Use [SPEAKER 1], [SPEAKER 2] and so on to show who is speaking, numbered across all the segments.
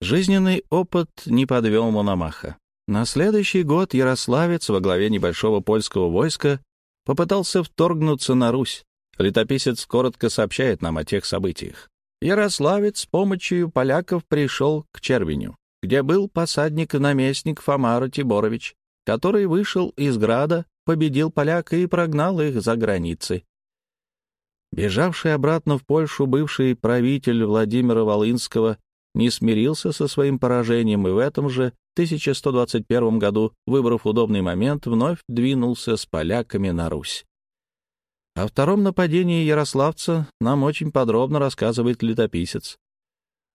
[SPEAKER 1] Жизненный опыт не подвел Мономаха. На следующий год Ярославец во главе небольшого польского войска попытался вторгнуться на Русь. Летописец коротко сообщает нам о тех событиях. Ярославец с помощью поляков пришел к Червеню, где был посадник-наместник Фомара Тиборович, который вышел из града, победил поляка и прогнал их за границы. Бежавший обратно в Польшу бывший правитель Владимира Волынского не смирился со своим поражением и в этом же 1121 году, выбрав удобный момент, вновь двинулся с поляками на Русь. О втором нападении ярославца нам очень подробно рассказывает летописец.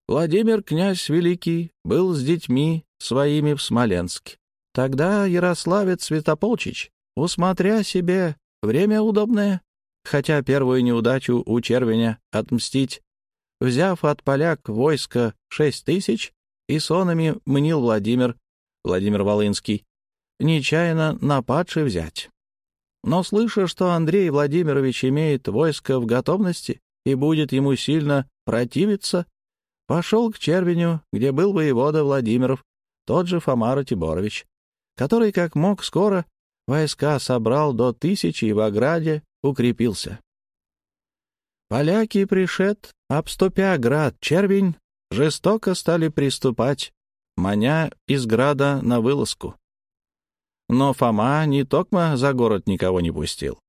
[SPEAKER 1] Владимир, князь Великий, был с детьми своими в Смоленске. Тогда ярославец Святополчич, усмотря себе время удобное, хотя первую неудачу у червеня отмстить, взяв от поляк войско шесть тысяч, и сонами мнил Владимир, Владимир Волынский, нечаянно нападший взять. Но слыша, что Андрей Владимирович имеет войско в готовности и будет ему сильно противиться, пошел к Червеню, где был воевода Владимиров, тот же Фомара Тиборович, который, как мог, скоро войска собрал до тысячи и в ограде укрепился. Поляки пришед, обступя град Червень, жестоко стали приступать, маня из града на вылазку. Но Фома не токмо за город никого не пустил.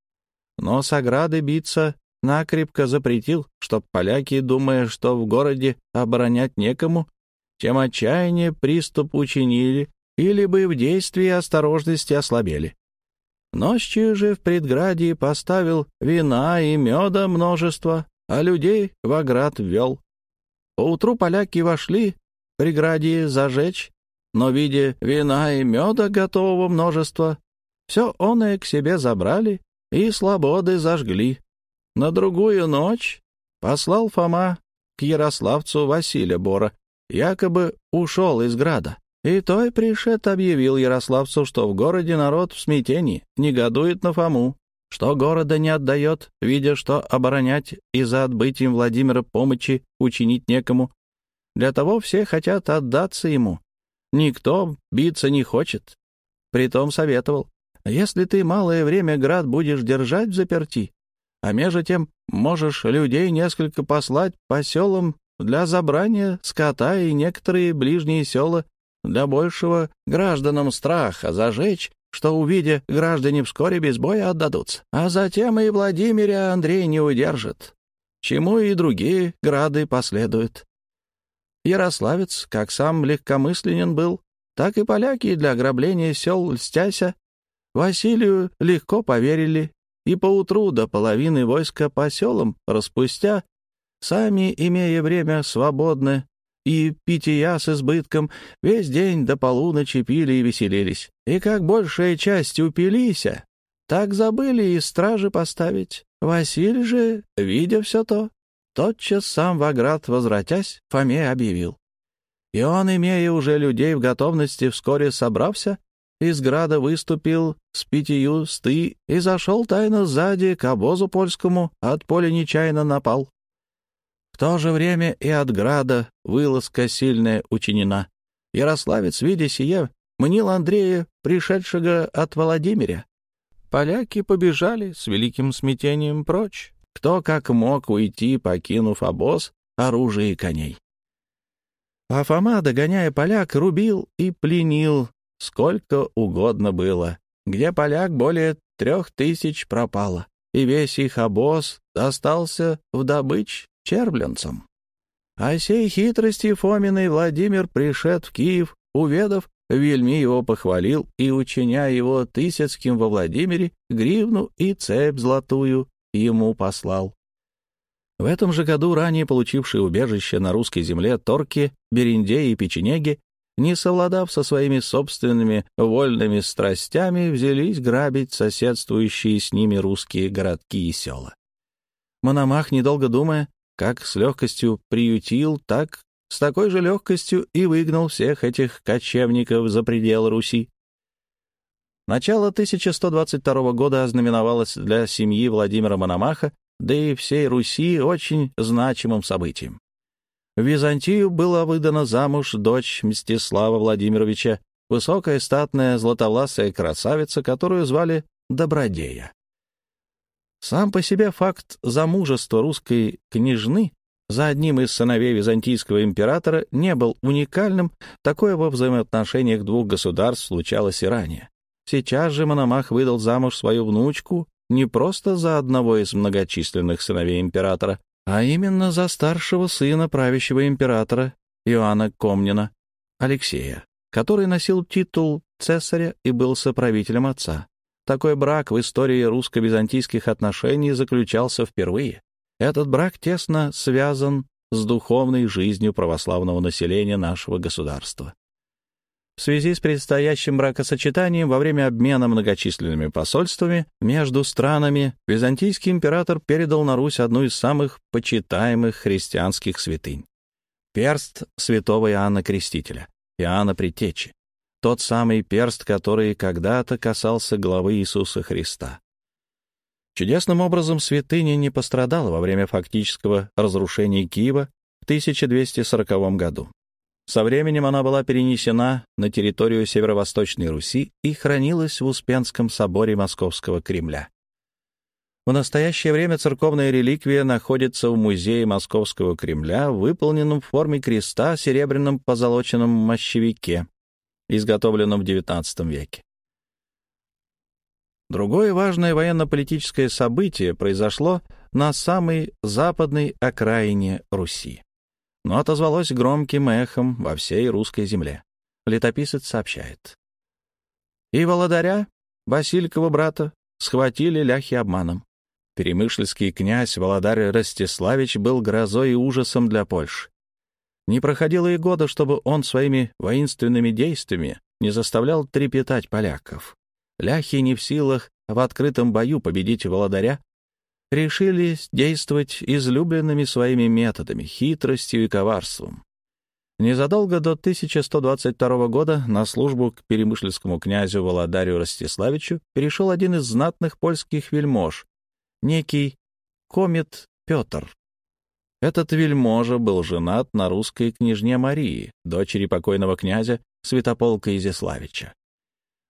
[SPEAKER 1] Но с ограды биться накрепко запретил, чтоб поляки, думая, что в городе оборонять некому, тем отчаяние приступ учинили или бы в действии осторожности ослабели. Ночью же в предградии поставил вина и меда множество, а людей в оград ввел. Поутру поляки вошли, преградии зажечь, но, видя вина и меда готового множества, все оное к себе забрали и слободы зажгли. На другую ночь послал Фома к ярославцу Василия Бора, якобы ушел из града. И той пришед объявил ярославцу, что в городе народ в смятении, негодует на Фому, что города не отдает, видя, что оборонять и за отбытием Владимира помощи учинить некому. Для того все хотят отдаться ему, Никто биться не хочет. Притом советовал, если ты малое время град будешь держать в заперти, а между тем можешь людей несколько послать по селам для забрания скота и некоторые ближние села для большего гражданам страха зажечь, что, увидя, граждане вскоре без боя отдадутся. А затем и Владимиря Андрей не удержит, чему и другие грады последуют. Ярославец, как сам легкомысленен был, так и поляки для ограбления сел льстяся, Василию легко поверили, и поутру до половины войска по селам распустя, сами, имея время свободное и питья с избытком, весь день до полуночи пили и веселились. И как большая часть упилися, так забыли и стражи поставить. Василий же, видя все то, Тотчас сам Ваград, возвратясь, Фоме объявил. И он, имея уже людей в готовности, вскоре собрався, из града выступил с пятью сты и зашел тайно сзади к обозу польскому, от поля нечаянно напал. В то же время и от града вылазка сильная учинена. Ярославец, видя сие, мнил Андрея, пришедшего от Владимиря. Поляки побежали с великим смятением прочь. Кто как мог уйти, покинув обоз, оружие и коней. А Фома, догоняя поляк, рубил и пленил, сколько угодно было, где поляк более трех тысяч пропало, и весь их обоз остался в добыч червленцам. А сей хитрости Фоминой Владимир пришед в Киев, уведав, вельми его похвалил и, учиня его тысяцким во Владимире, гривну и цепь золотую ему послал. В этом же году ранее получившие убежище на русской земле торки, бериндеи и печенеги, не совладав со своими собственными вольными страстями, взялись грабить соседствующие с ними русские городки и села. Мономах, недолго думая, как с легкостью приютил, так с такой же легкостью и выгнал всех этих кочевников за пределы Руси. Начало 1122 года ознаменовалось для семьи Владимира Мономаха, да и всей Руси очень значимым событием. В Византию была выдана замуж дочь Мстислава Владимировича, высокая статная златовласая красавица, которую звали Добродея. Сам по себе факт замужества русской княжны за одним из сыновей византийского императора не был уникальным, такое во взаимоотношениях двух государств случалось и ранее. Сейчас же Мономах выдал замуж свою внучку не просто за одного из многочисленных сыновей императора, а именно за старшего сына правящего императора Иоанна Комнина, Алексея, который носил титул цесаря и был соправителем отца. Такой брак в истории русско-византийских отношений заключался впервые. Этот брак тесно связан с духовной жизнью православного населения нашего государства. В связи с предстоящим бракосочетанием во время обмена многочисленными посольствами между странами византийский император передал на Русь одну из самых почитаемых христианских святынь — перст святого Иоанна Крестителя, Иоанна Предтечи, тот самый перст, который когда-то касался главы Иисуса Христа. Чудесным образом святыня не пострадала во время фактического разрушения Киева в 1240 году. Со временем она была перенесена на территорию Северо-Восточной Руси и хранилась в Успенском соборе Московского Кремля. В настоящее время церковная реликвия находится в музее Московского Кремля, выполненном в форме креста серебряном позолоченном мощевике, изготовленном в XIX веке. Другое важное военно-политическое событие произошло на самой западной окраине Руси, но отозвалось громким эхом во всей русской земле. Летописец сообщает. «И Володаря, Василькова брата, схватили ляхи обманом. Перемышльский князь Володарь Ростиславич был грозой и ужасом для Польши. Не проходило и года, чтобы он своими воинственными действиями не заставлял трепетать поляков. Ляхи не в силах в открытом бою победить Володаря, решили действовать излюбленными своими методами, хитростью и коварством. Незадолго до 1122 года на службу к перемышльскому князю Володарю Ростиславичу перешел один из знатных польских вельмож, некий комет Петр, этот вельможа был женат на русской княжне Марии, дочери покойного князя Святополка Изяславича.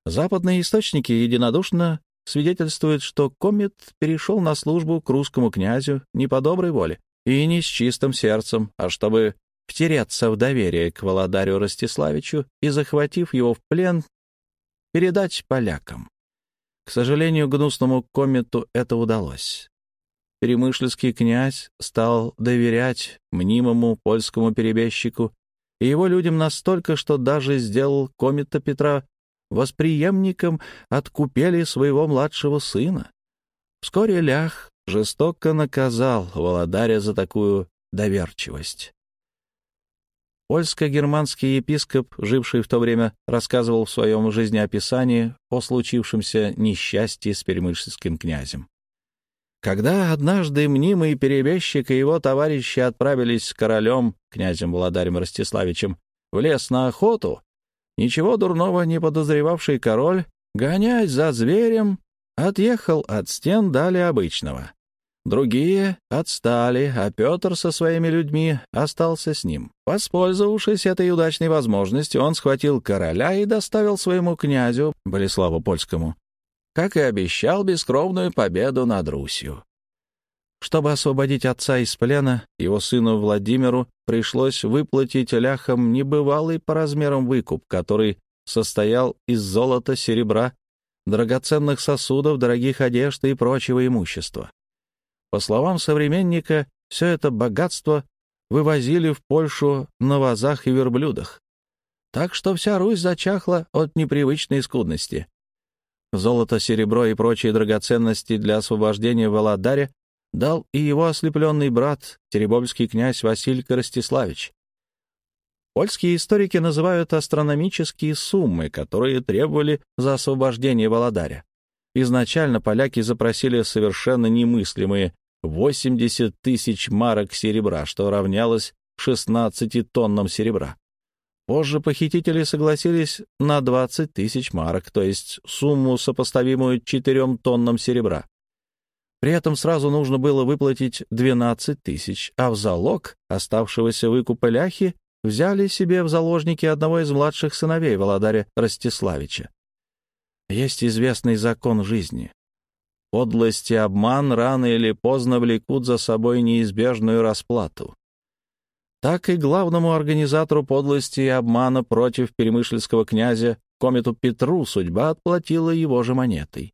[SPEAKER 1] Западные источники единодушно свидетельствуют, что Комет перешел на службу к русскому князю не по доброй воле и не с чистым сердцем, а чтобы втереться в доверие к Володарю Ростиславичу и, захватив его в плен, передать полякам. К сожалению, гнусному Комету это удалось. Перемышльский князь стал доверять мнимому польскому перебежчику и его людям настолько, что даже сделал комета Петра восприемником от купели своего младшего сына. Вскоре Лях жестоко наказал Володаря за такую доверчивость. Польско-германский епископ, живший в то время, рассказывал в своем жизнеописании о случившемся несчастье с перемышльским князем. Когда однажды мнимый перебежчик и его товарищи отправились с королем, князем Владарем Ростиславичем, в лес на охоту, ничего дурного не подозревавший король, гонясь за зверем, отъехал от стен далее обычного. Другие отстали, а Петр со своими людьми остался с ним. Воспользовавшись этой удачной возможностью, он схватил короля и доставил своему князю, Болеславу Польскому, как и обещал бескровную победу над Русью. Чтобы освободить отца из плена, его сыну Владимиру пришлось выплатить ляхам небывалый по размерам выкуп, который состоял из золота, серебра, драгоценных сосудов, дорогих одежд и прочего имущества. По словам современника, все это богатство вывозили в Польшу на вазах и верблюдах. Так что вся Русь зачахла от непривычной скудности. Золото, серебро и прочие драгоценности для освобождения Володаря дал и его ослепленный брат, теребовский князь Василий Ростиславич. Польские историки называют астрономические суммы, которые требовали за освобождение Володаря. Изначально поляки запросили совершенно немыслимые 80 тысяч марок серебра, что равнялось 16 тоннам серебра. Позже похитители согласились на 20 тысяч марок, то есть сумму, сопоставимую четырем тоннам серебра. При этом сразу нужно было выплатить 12 тысяч, а в залог оставшегося выкупа ляхи взяли себе в заложники одного из младших сыновей Володаря Ростиславича. Есть известный закон жизни. Подлость и обман рано или поздно влекут за собой неизбежную расплату. Так и главному организатору подлости и обмана против перемышльского князя Комету Петру судьба отплатила его же монетой.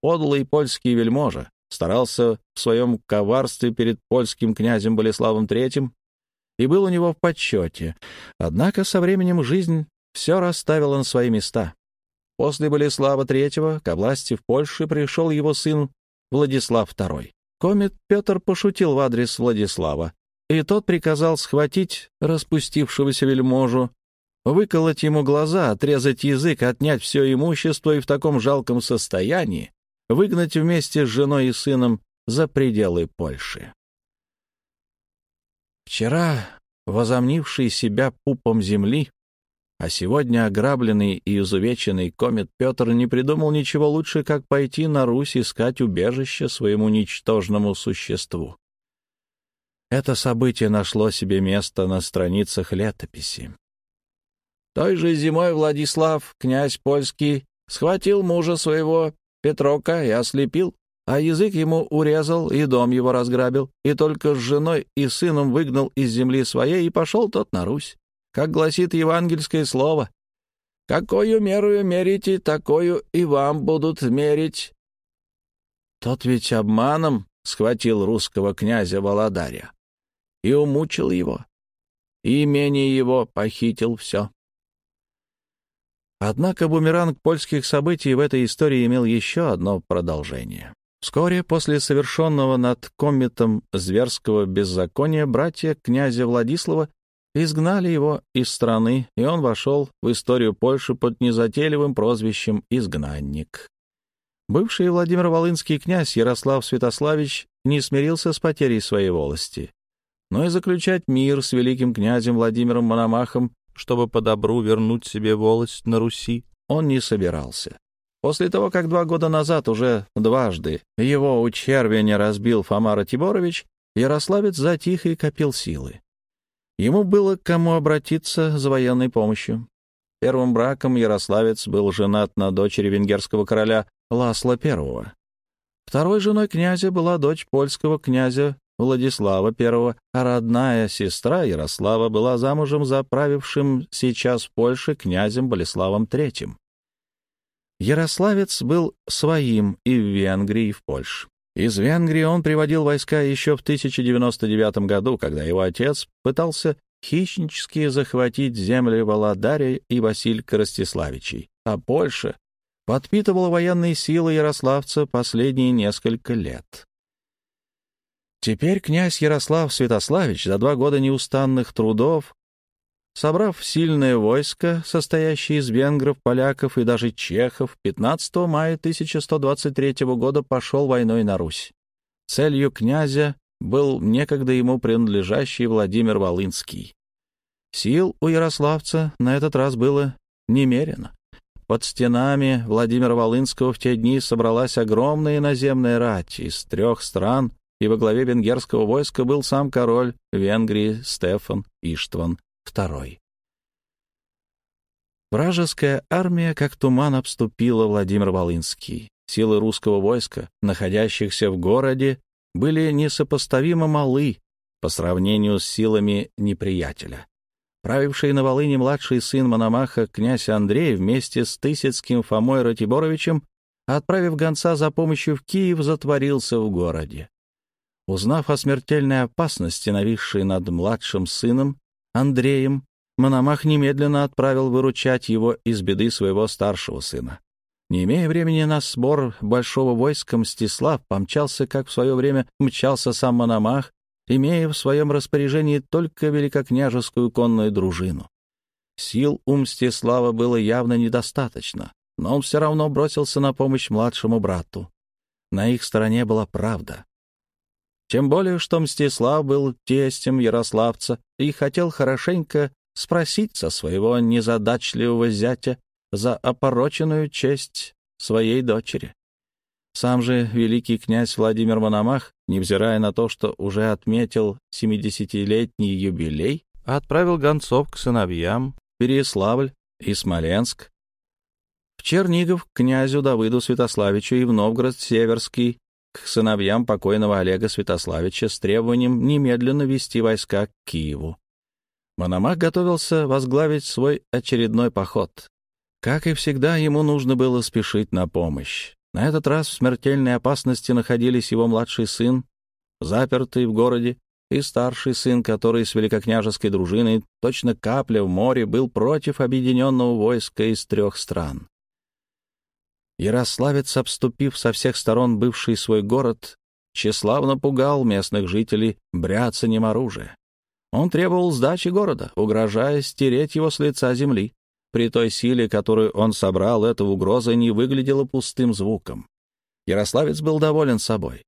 [SPEAKER 1] Подлый польский вельможа старался в своем коварстве перед польским князем Болеславом III и был у него в почете. Однако со временем жизнь все расставила на свои места. После Болеслава III к власти в Польше пришел его сын Владислав II. Комет Петр пошутил в адрес Владислава, и тот приказал схватить распустившегося вельможу, выколоть ему глаза, отрезать язык, отнять все имущество и в таком жалком состоянии выгнать вместе с женой и сыном за пределы Польши. Вчера, возомнивший себя пупом земли, а сегодня ограбленный и изувеченный комет Петр не придумал ничего лучше, как пойти на Русь искать убежище своему ничтожному существу. Это событие нашло себе место на страницах летописи. Той же зимой Владислав, князь польский, схватил мужа своего Петрока и ослепил, а язык ему урезал и дом его разграбил, и только с женой и сыном выгнал из земли своей, и пошел тот на Русь как гласит евангельское слово. «Какую мерую мерите, такую и вам будут мерить». Тот ведь обманом схватил русского князя Володаря и умучил его, и имение его похитил все. Однако бумеранг польских событий в этой истории имел еще одно продолжение. Вскоре после совершенного над комметом зверского беззакония братья князя Владислава Изгнали его из страны, и он вошел в историю Польши под незатейливым прозвищем «изгнанник». Бывший Владимир Волынский князь Ярослав Святославич не смирился с потерей своей волости, но и заключать мир с великим князем Владимиром Мономахом, чтобы по добру вернуть себе волость на Руси, он не собирался. После того, как два года назад уже дважды его у червеня разбил Фома Ратиборович, Ярославец затих и копил силы. Ему было к кому обратиться за военной помощью. Первым браком Ярославец был женат на дочери венгерского короля Ласла I. Второй женой князя была дочь польского князя Владислава I, а родная сестра Ярослава была замужем за правившим сейчас в Польше князем Болеславом III. Ярославец был своим и в Венгрии, и в Польше. Из Венгрии он приводил войска еще в 1099 году, когда его отец пытался хищнически захватить земли Володаря и Василька Ростиславичей, а Польша подпитывала военные силы ярославца последние несколько лет. Теперь князь Ярослав Святославич за два года неустанных трудов Собрав сильное войско, состоящее из венгров, поляков и даже чехов, 15 мая 1123 года пошел войной на Русь. Целью князя был некогда ему принадлежащий Владимир Волынский. Сил у ярославца на этот раз было немерено. Под стенами Владимира Волынского в те дни собралась огромная наземная рать из трех стран, и во главе венгерского войска был сам король Венгрии Стефан Иштван II. Вражеская армия, как туман, обступила Владимир Волынский. Силы русского войска, находящихся в городе, были несопоставимо малы по сравнению с силами неприятеля. Правивший на Волыне младший сын Мономаха, князь Андрей, вместе с Тысяцким Фомой Ратиборовичем, отправив гонца за помощью в Киев, затворился в городе. Узнав о смертельной опасности, нависшей над младшим сыном, Андреем, Мономах немедленно отправил выручать его из беды своего старшего сына. Не имея времени на сбор большого войска, Мстислав помчался, как в свое время мчался сам Мономах, имея в своем распоряжении только великокняжескую конную дружину. Сил у Мстислава было явно недостаточно, но он все равно бросился на помощь младшему брату. На их стороне была правда. Тем более, что Мстислав был тестем Ярославца и хотел хорошенько спросить со своего незадачливого зятя за опороченную честь своей дочери. Сам же великий князь Владимир Мономах, невзирая на то, что уже отметил 70-летний юбилей, отправил гонцов к сыновьям Переславль и Смоленск, в Чернигов князю Давыду Святославичу и в Новгород Северский к сыновьям покойного Олега Святославича с требованием немедленно вести войска к Киеву. Мономах готовился возглавить свой очередной поход. Как и всегда, ему нужно было спешить на помощь. На этот раз в смертельной опасности находились его младший сын, запертый в городе, и старший сын, который с великокняжеской дружиной, точно капля в море, был против объединенного войска из трех стран. Ярославец, обступив со всех сторон бывший свой город, тщеславно пугал местных жителей бряцанием оружия. Он требовал сдачи города, угрожая стереть его с лица земли. При той силе, которую он собрал, эта угроза не выглядела пустым звуком. Ярославец был доволен собой.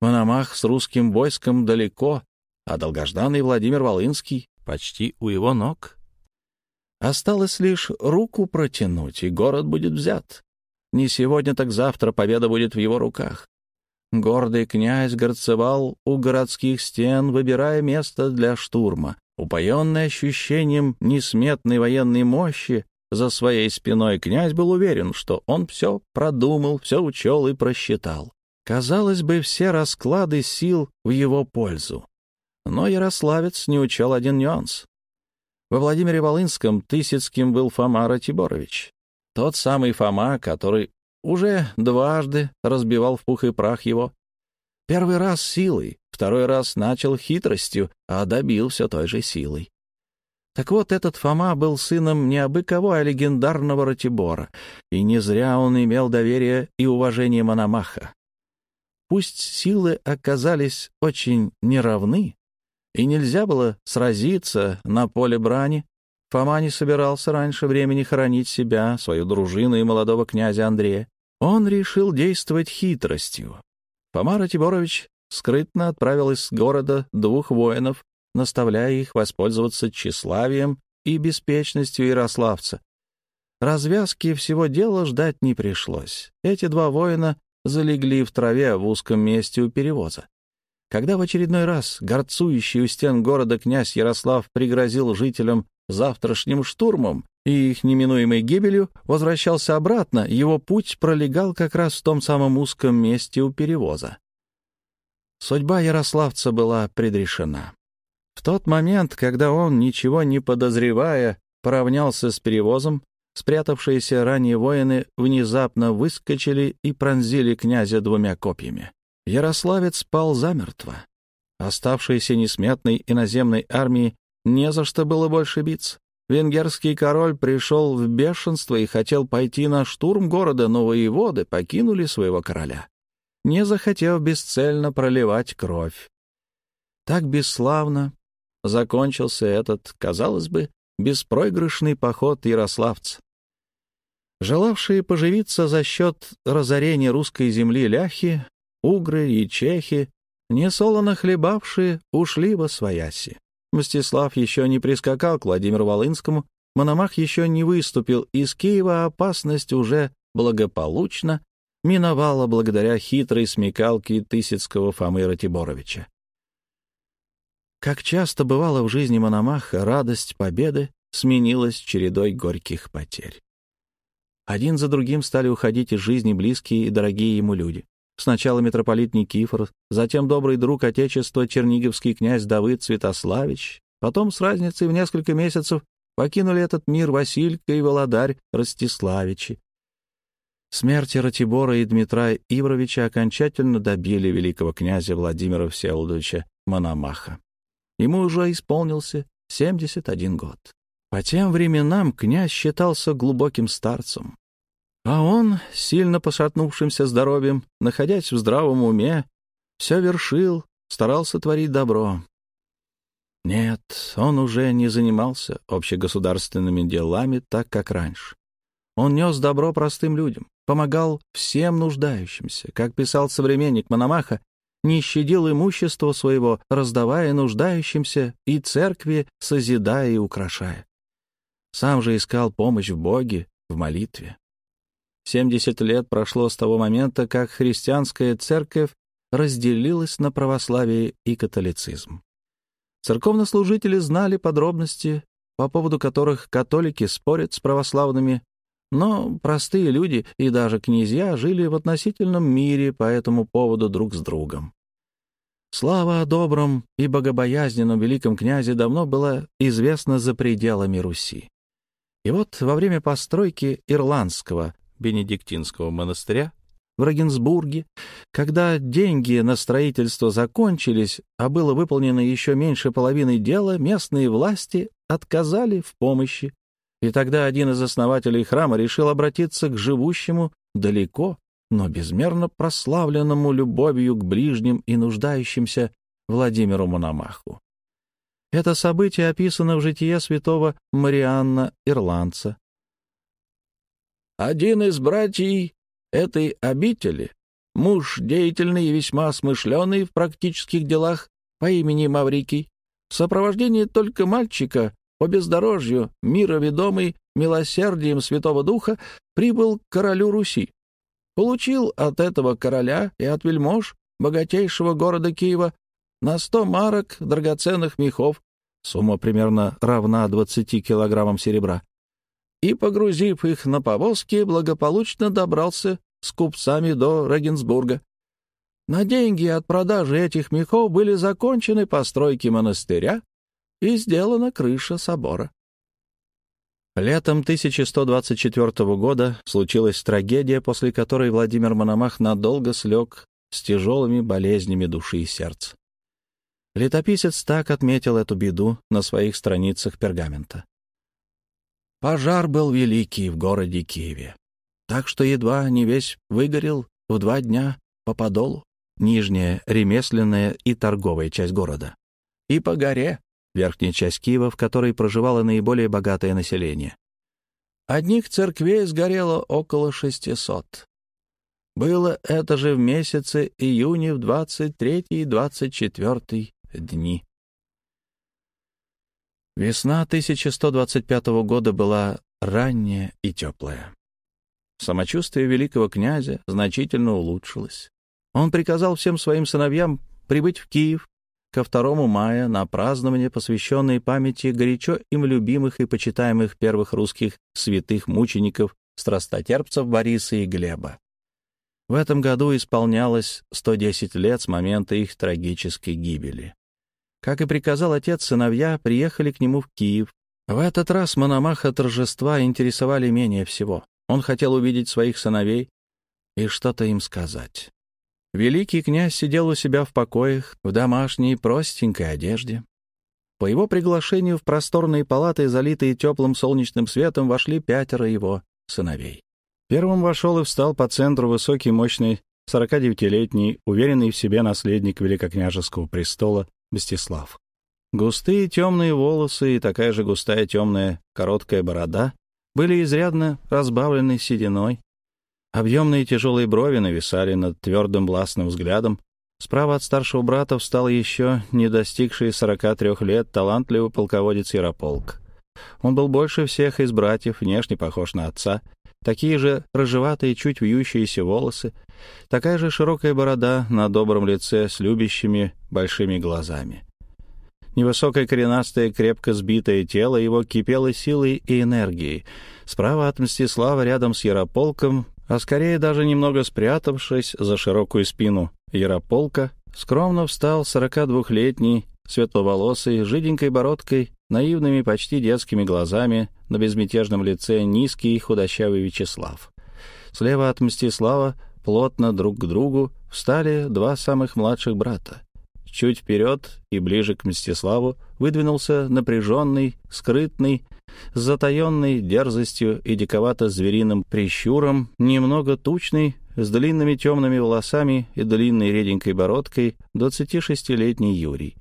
[SPEAKER 1] Мономах с русским войском далеко, а долгожданный Владимир Волынский почти у его ног. Осталось лишь руку протянуть, и город будет взят. Не сегодня, так завтра победа будет в его руках. Гордый князь горцевал у городских стен, выбирая место для штурма. Упоенный ощущением несметной военной мощи за своей спиной, князь был уверен, что он все продумал, все учел и просчитал. Казалось бы, все расклады сил в его пользу. Но Ярославец не учел один нюанс. Во Владимире Волынском Тысяцким был Фома Ратиборович. Тот самый Фома, который уже дважды разбивал в пух и прах его. Первый раз силой, второй раз начал хитростью, а добился той же силой. Так вот, этот Фома был сыном не абы кого, а легендарного Ратибора, и не зря он имел доверие и уважение Мономаха. Пусть силы оказались очень неравны, и нельзя было сразиться на поле брани, Фома не собирался раньше времени хоронить себя, свою дружину и молодого князя Андрея. Он решил действовать хитростью. Фома Ратиборович скрытно отправил из города двух воинов, наставляя их воспользоваться тщеславием и беспечностью ярославца. Развязки всего дела ждать не пришлось. Эти два воина залегли в траве в узком месте у перевоза. Когда в очередной раз горцующий у стен города князь Ярослав пригрозил жителям завтрашним штурмом и их неминуемой гибелью возвращался обратно, его путь пролегал как раз в том самом узком месте у перевоза. Судьба ярославца была предрешена. В тот момент, когда он, ничего не подозревая, поравнялся с перевозом, спрятавшиеся ранее воины внезапно выскочили и пронзили князя двумя копьями. Ярославец пал замертво. Оставшиеся несметной иноземной армии не за что было больше биться. Венгерский король пришел в бешенство и хотел пойти на штурм города, но воеводы покинули своего короля, не захотев бесцельно проливать кровь. Так бесславно закончился этот, казалось бы, беспроигрышный поход ярославца. Желавшие поживиться за счет разорения русской земли ляхи, угры и чехи, несолоно хлебавшие, ушли во свояси. Мстислав еще не прискакал к Владимиру Волынскому, Мономах еще не выступил из Киева, опасность уже благополучно миновала благодаря хитрой смекалке Тысяцкого Фомы Ратиборовича. Как часто бывало в жизни Мономаха, радость победы сменилась чередой горьких потерь. Один за другим стали уходить из жизни близкие и дорогие ему люди. Сначала митрополит Никифор, затем добрый друг Отечества черниговский князь Давыд Святославич, потом с разницей в несколько месяцев покинули этот мир Василька и Володарь Ростиславичи. Смерти Ратибора и Дмитра Ивровича окончательно добили великого князя Владимира Всеволодовича Мономаха. Ему уже исполнился 71 год. По тем временам князь считался глубоким старцем. А он, сильно пошатнувшимся здоровьем, находясь в здравом уме, все вершил, старался творить добро. Нет, он уже не занимался общегосударственными делами так, как раньше. Он нес добро простым людям, помогал всем нуждающимся, как писал современник Мономаха, не щадил имущество своего, раздавая нуждающимся и церкви созидая и украшая. Сам же искал помощь в Боге, в молитве. 70 лет прошло с того момента, как христианская церковь разделилась на православие и католицизм. Церковнослужители знали подробности, по поводу которых католики спорят с православными, но простые люди и даже князья жили в относительном мире по этому поводу друг с другом. Слава о добром и богобоязненном великом князе давно была известна за пределами Руси. И вот во время постройки ирландского бенедиктинского монастыря в Рогенсбурге, когда деньги на строительство закончились, а было выполнено еще меньше половины дела, местные власти отказали в помощи. И тогда один из основателей храма решил обратиться к живущему далеко, но безмерно прославленному любовью к ближним и нуждающимся Владимиру Мономаху. Это событие описано в житие святого Марианна Ирландца, один из братьев этой обители, муж деятельный и весьма смышленый в практических делах по имени Маврикий, в сопровождении только мальчика по бездорожью, мира ведомый милосердием Святого Духа, прибыл к королю Руси. Получил от этого короля и от вельмож богатейшего города Киева на сто марок драгоценных мехов, сумма примерно равна 20 килограммам серебра, и, погрузив их на повозки, благополучно добрался с купцами до Регенсбурга. На деньги от продажи этих мехов были закончены постройки монастыря и сделана крыша собора. Летом 1124 года случилась трагедия, после которой Владимир Мономах надолго слег с тяжелыми болезнями души и сердца. Летописец так отметил эту беду на своих страницах пергамента. Пожар был великий в городе Киеве, так что едва не весь выгорел в два дня по подолу, нижняя ремесленная и торговая часть города, и по горе, верхняя часть Киева, в которой проживало наиболее богатое население. Одних церквей сгорело около 600. Было это же в месяце июня в 23 и 24 дни. Весна 1125 года была ранняя и теплая. Самочувствие великого князя значительно улучшилось. Он приказал всем своим сыновьям прибыть в Киев ко 2 мая на празднование, посвященное памяти горячо им любимых и почитаемых первых русских святых мучеников, страстотерпцев Бориса и Глеба. В этом году исполнялось 110 лет с момента их трагической гибели. Как и приказал отец, сыновья приехали к нему в Киев. В этот раз Мономаха торжества интересовали менее всего. Он хотел увидеть своих сыновей и что-то им сказать. Великий князь сидел у себя в покоях, в домашней простенькой одежде. По его приглашению в просторные палаты, залитые теплым солнечным светом, вошли пятеро его сыновей. Первым вошел и встал по центру высокий, мощный, 49-летний, уверенный в себе наследник великокняжеского престола Мстислав. Густые темные волосы и такая же густая темная короткая борода были изрядно разбавлены сединой. Объемные тяжелые брови нависали над твердым властным взглядом. Справа от старшего брата встал еще не достигший 43 лет талантливый полководец Ярополк. Он был больше всех из братьев, внешне похож на отца. Такие же рыжеватые, чуть вьющиеся волосы, такая же широкая борода на добром лице с любящими большими глазами. Невысокое коренастое, крепко сбитое тело его кипело силой и энергией. Справа от Мстислава, рядом с Ярополком, а скорее даже немного спрятавшись за широкую спину Ярополка, скромно встал 42-летний, светловолосый, жиденькой бородкой, наивными, почти детскими глазами, на безмятежном лице низкий и худощавый Вячеслав. Слева от Мстислава, плотно друг к другу, встали два самых младших брата. Чуть вперед и ближе к Мстиславу выдвинулся напряженный, скрытный, с затаенной дерзостью и диковато-звериным прищуром, немного тучный, с длинными темными волосами и длинной реденькой бородкой, 26-летний Юрий.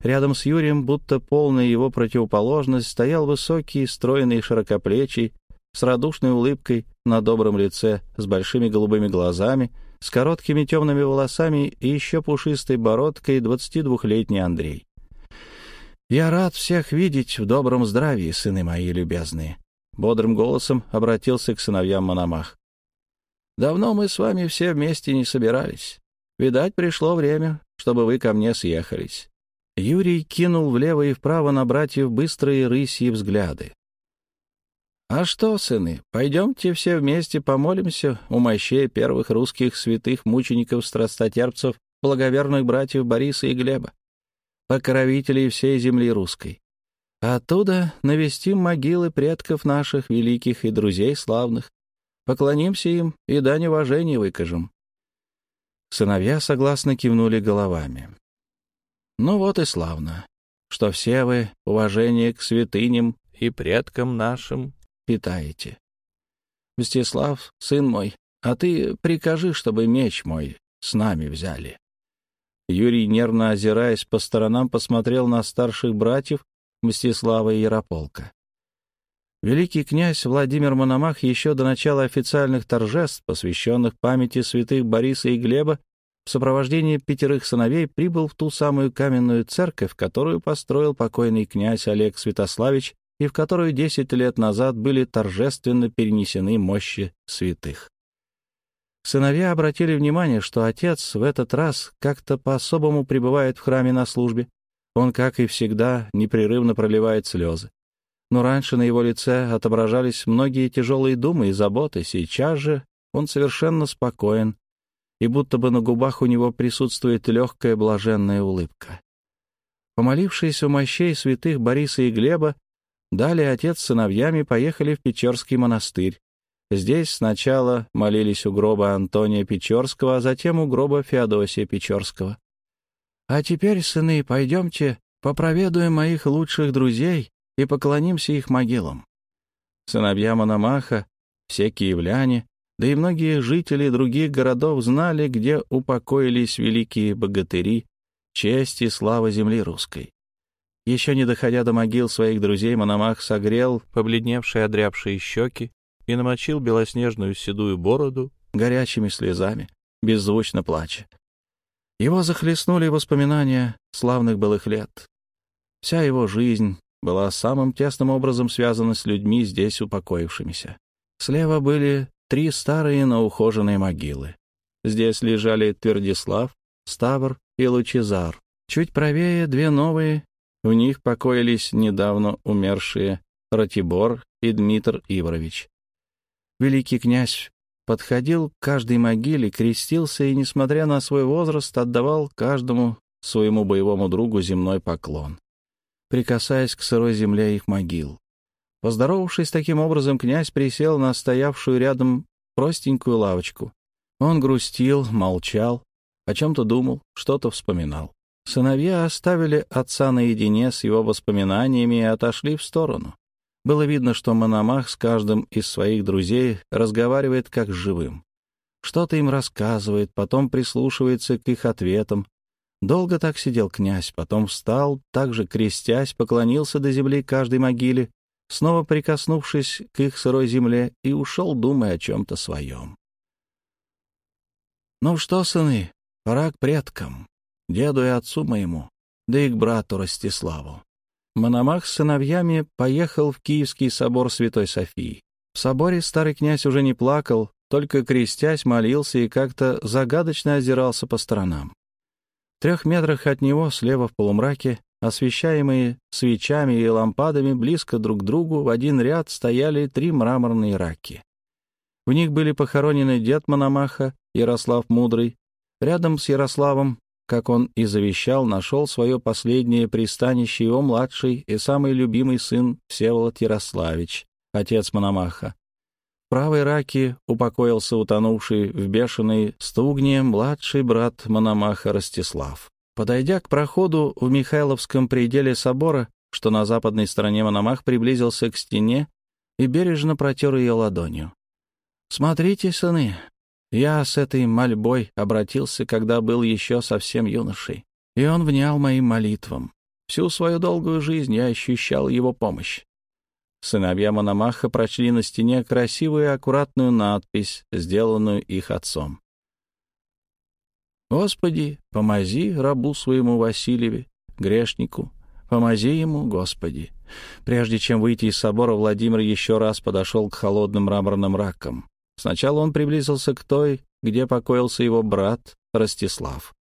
[SPEAKER 1] Рядом с Юрием, будто полная его противоположность, стоял высокий, стройный, широкоплечий, с радушной улыбкой на добром лице, с большими голубыми глазами, с короткими темными волосами и еще пушистой бородкой 22-летний Андрей. «Я рад всех видеть в добром здравии, сыны мои любезные», — бодрым голосом обратился к сыновьям Мономах. Давно мы с вами все вместе не собирались. Видать, пришло время, чтобы вы ко мне съехались». Юрий кинул влево и вправо на братьев быстрые рысьи взгляды. «А что, сыны, пойдемте все вместе помолимся у мощей первых русских святых мучеников-страстотерпцев, благоверных братьев Бориса и Глеба, покровителей всей земли русской. Оттуда навестим могилы предков наших великих и друзей славных, поклонимся им и дань уважения выкажем». Сыновья согласно кивнули головами. «Ну вот и славно, что все вы уважение к святыням и предкам нашим питаете. Мстислав, сын мой, а ты прикажи, чтобы меч мой с нами взяли». Юрий, нервно озираясь по сторонам, посмотрел на старших братьев Мстислава и Ярополка. Великий князь Владимир Мономах еще до начала официальных торжеств, посвященных памяти святых Бориса и Глеба, в сопровождении пятерых сыновей прибыл в ту самую каменную церковь, которую построил покойный князь Олег Святославич и в которую десять лет назад были торжественно перенесены мощи святых. Сыновья обратили внимание, что отец в этот раз как-то по-особому пребывает в храме на службе. Он, как и всегда, непрерывно проливает слезы. Но раньше на его лице отображались многие тяжелые думы и заботы, сейчас же он совершенно спокоен, и будто бы на губах у него присутствует легкая блаженная улыбка. Помолившись у мощей святых Бориса и Глеба, далее отец с сыновьями поехали в Печорский монастырь. Здесь сначала молились у гроба Антония Печорского, а затем у гроба Феодосия Печорского. «А теперь, сыны, пойдемте попроведуем моих лучших друзей и поклонимся их могилам». Сыновья Мономаха, все киевляне, да и многие жители других городов знали, где упокоились великие богатыри, честь и слава земли русской. Еще не доходя до могил своих друзей, Мономах согрел побледневшие одрябшие щеки и намочил белоснежную седую бороду горячими слезами, беззвучно плача. Его захлестнули воспоминания славных былых лет. Вся его жизнь была самым тесным образом связана с людьми, здесь упокоившимися. Слева были три старые, но ухоженные могилы. Здесь лежали Твердислав, Ставр и Лучезар. Чуть правее две новые, в них покоились недавно умершие Ратибор и Дмитр Иврович. Великий князь подходил к каждой могиле, крестился и, несмотря на свой возраст, отдавал каждому своему боевому другу земной поклон, прикасаясь к сырой земле их могил. Поздоровавшись таким образом, князь присел на стоявшую рядом простенькую лавочку. Он грустил, молчал, о чем-то думал, что-то вспоминал. Сыновья оставили отца наедине с его воспоминаниями и отошли в сторону. Было видно, что Мономах с каждым из своих друзей разговаривает как с живым. Что-то им рассказывает, потом прислушивается к их ответам. Долго так сидел князь, потом встал, также крестясь, поклонился до земли каждой могиле, снова прикоснувшись к их сырой земле, и ушел, думая о чем-то своем. «Ну что, сыны, пора к предкам, деду и отцу моему, да и к брату Ростиславу». Мономах с сыновьями поехал в Киевский собор Святой Софии. В соборе старый князь уже не плакал, только крестясь молился и как-то загадочно озирался по сторонам. В трех метрах от него, слева в полумраке, Освещаемые свечами и лампадами близко друг к другу в один ряд стояли три мраморные раки. В них были похоронены дед Мономаха, Ярослав Мудрый. Рядом с Ярославом, как он и завещал, нашел свое последнее пристанище его младший и самый любимый сын Всеволод Ярославич, отец Мономаха. В правой раке упокоился утонувший в бешеной стугне младший брат Мономаха Ростислав. Подойдя к проходу в Михайловском пределе собора, что на западной стороне Мономах приблизился к стене и бережно протер ее ладонью. «Смотрите, сыны, я с этой мольбой обратился, когда был еще совсем юношей, и он внял моим молитвам. Всю свою долгую жизнь я ощущал его помощь. Сыновья Мономаха прочли на стене красивую и аккуратную надпись, сделанную их отцом. Господи, помози рабу своему Васильеве, грешнику, помози ему, Господи. Прежде чем выйти из собора, Владимир еще раз подошел к холодным мраморным ракам. Сначала он приблизился к той, где покоился его брат Ростислав.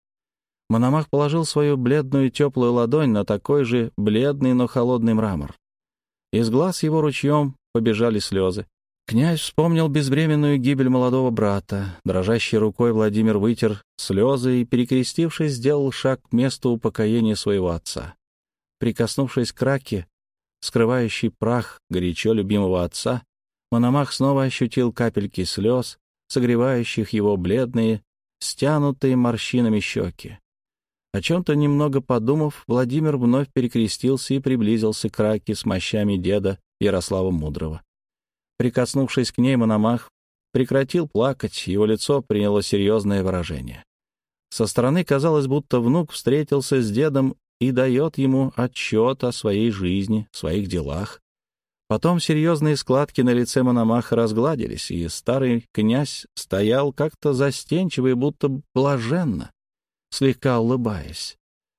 [SPEAKER 1] Мономах положил свою бледную теплую ладонь на такой же бледный, но холодный мрамор. Из глаз его ручьем побежали слезы. Князь вспомнил безвременную гибель молодого брата. Дрожащей рукой Владимир вытер слезы и, перекрестившись, сделал шаг к месту упокоения своего отца. Прикоснувшись к раке, скрывающий прах горячо любимого отца, Мономах снова ощутил капельки слез, согревающих его бледные, стянутые морщинами щеки. О чем-то немного подумав, Владимир вновь перекрестился и приблизился к раке с мощами деда Ярослава Мудрого. Прикоснувшись к ней, Мономах прекратил плакать, его лицо приняло серьезное выражение. Со стороны казалось, будто внук встретился с дедом и дает ему отчет о своей жизни, своих делах. Потом серьезные складки на лице Мономаха разгладились, и старый князь стоял как-то застенчиво и будто блаженно, слегка улыбаясь.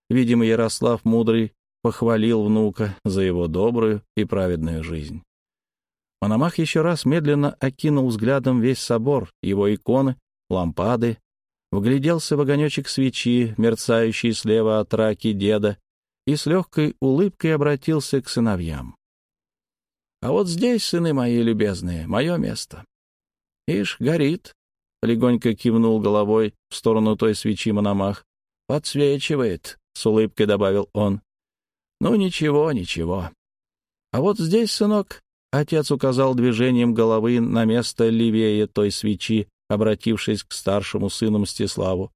[SPEAKER 1] Видимо, Ярослав Мудрый похвалил внука за его добрую и праведную жизнь. Мономах еще раз медленно окинул взглядом весь собор, его иконы, лампады, вгляделся в огонечек свечи, мерцающий слева от раки деда, и с легкой улыбкой обратился к сыновьям. «А вот здесь, сыны мои любезные, мое место. Ишь, горит!» — легонько кивнул головой в сторону той свечи Мономах. «Подсвечивает», — с улыбкой добавил он. «Ну, ничего, ничего. А вот здесь, сынок, Отец указал движением головы на место левее той свечи, обратившись к старшему сыну Мстиславу.